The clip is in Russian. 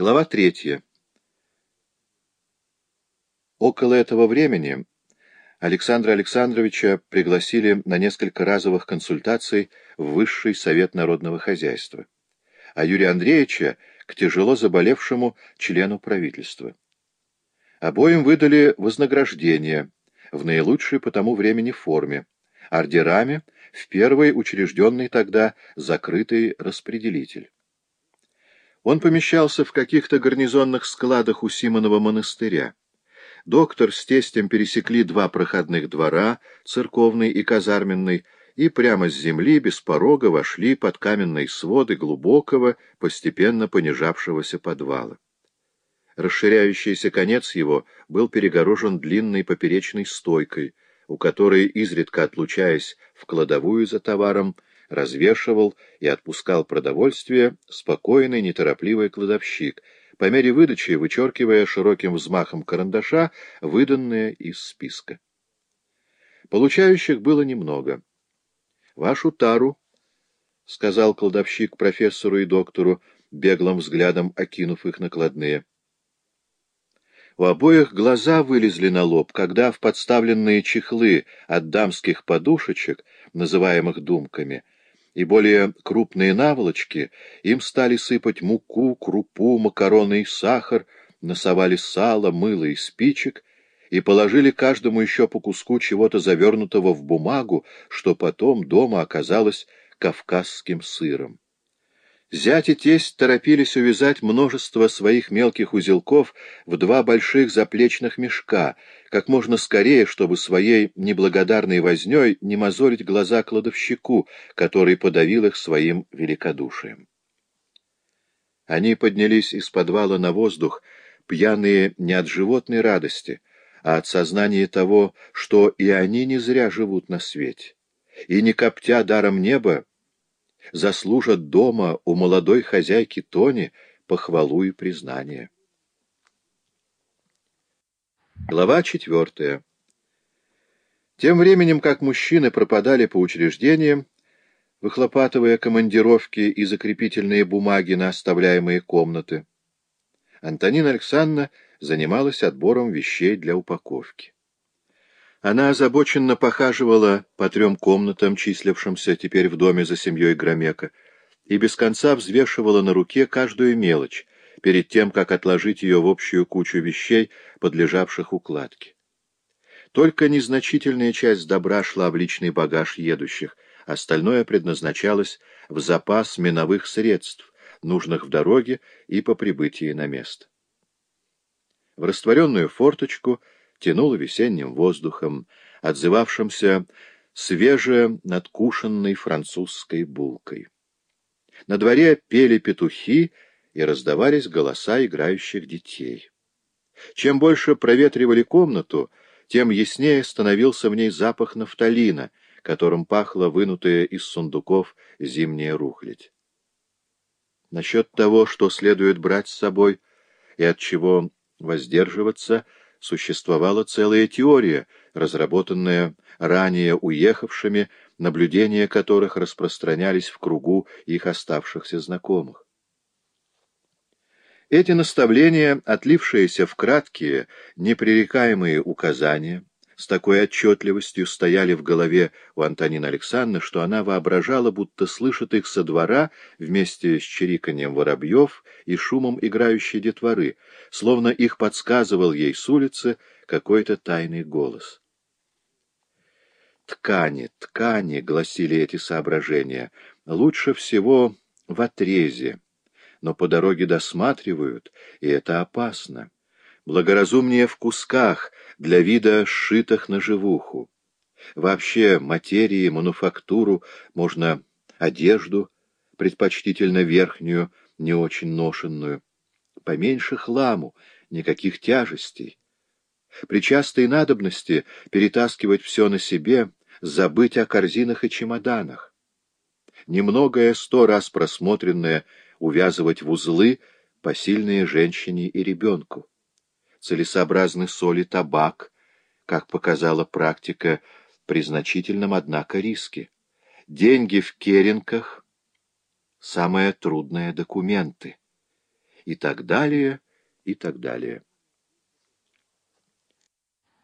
Глава третья. Около этого времени Александра Александровича пригласили на несколько разовых консультаций в Высший Совет Народного Хозяйства, а Юрия Андреевича к тяжело заболевшему члену правительства. Обоим выдали вознаграждение в наилучшей по тому времени форме, ордерами в первый учрежденный тогда закрытый распределитель. Он помещался в каких-то гарнизонных складах у Симонова монастыря. Доктор с тестем пересекли два проходных двора, церковный и казарменный, и прямо с земли, без порога, вошли под каменные своды глубокого, постепенно понижавшегося подвала. Расширяющийся конец его был перегорожен длинной поперечной стойкой, у которой, изредка отлучаясь в кладовую за товаром, развешивал и отпускал продовольствие спокойный, неторопливый кладовщик, по мере выдачи вычеркивая широким взмахом карандаша выданное из списка. Получающих было немного. «Вашу тару», — сказал кладовщик профессору и доктору, беглым взглядом окинув их накладные. У обоих глаза вылезли на лоб, когда в подставленные чехлы от дамских подушечек, называемых думками, и более крупные наволочки, им стали сыпать муку, крупу, макароны и сахар, насовали сало, мыло и спичек, и положили каждому еще по куску чего-то завернутого в бумагу, что потом дома оказалось кавказским сыром. Зять и тесть торопились увязать множество своих мелких узелков в два больших заплечных мешка, как можно скорее, чтобы своей неблагодарной вознёй не мозолить глаза кладовщику, который подавил их своим великодушием. Они поднялись из подвала на воздух, пьяные не от животной радости, а от сознания того, что и они не зря живут на свете, и, не коптя даром неба, заслужат дома у молодой хозяйки Тони похвалу и признание. Глава четвертая. Тем временем, как мужчины пропадали по учреждениям, выхлопатывая командировки и закрепительные бумаги на оставляемые комнаты, Антонина Александровна занималась отбором вещей для упаковки. Она озабоченно похаживала по трем комнатам, числившимся теперь в доме за семьей Громека, и без конца взвешивала на руке каждую мелочь, перед тем, как отложить ее в общую кучу вещей, подлежавших укладке. Только незначительная часть добра шла в личный багаж едущих, остальное предназначалось в запас миновых средств, нужных в дороге и по прибытии на место. В растворенную форточку — тянуло весенним воздухом, отзывавшимся свеже надкушенной французской булкой. На дворе пели петухи и раздавались голоса играющих детей. Чем больше проветривали комнату, тем яснее становился в ней запах нафталина, которым пахла вынутая из сундуков зимняя рухлядь. Насчет того, что следует брать с собой и от чего воздерживаться — существовала целая теория, разработанная ранее уехавшими, наблюдения которых распространялись в кругу их оставшихся знакомых. Эти наставления, отлившиеся в краткие, непререкаемые указания, с такой отчетливостью стояли в голове у Антонины Александровны, что она воображала, будто слышит их со двора вместе с чириканьем воробьев и шумом играющей детворы, словно их подсказывал ей с улицы какой-то тайный голос. «Ткани, ткани», — гласили эти соображения, — «лучше всего в отрезе, но по дороге досматривают, и это опасно» благоразумнее в кусках, для вида сшитых на живуху. Вообще материи, мануфактуру, можно одежду, предпочтительно верхнюю, не очень ношенную. Поменьше хламу, никаких тяжестей. При частой надобности перетаскивать все на себе, забыть о корзинах и чемоданах. Немногое сто раз просмотренное увязывать в узлы посильные женщине и ребенку целесообразны соль и табак, как показала практика, при значительном, однако, риске. Деньги в керенках — самое трудное документы. и так далее, и так далее.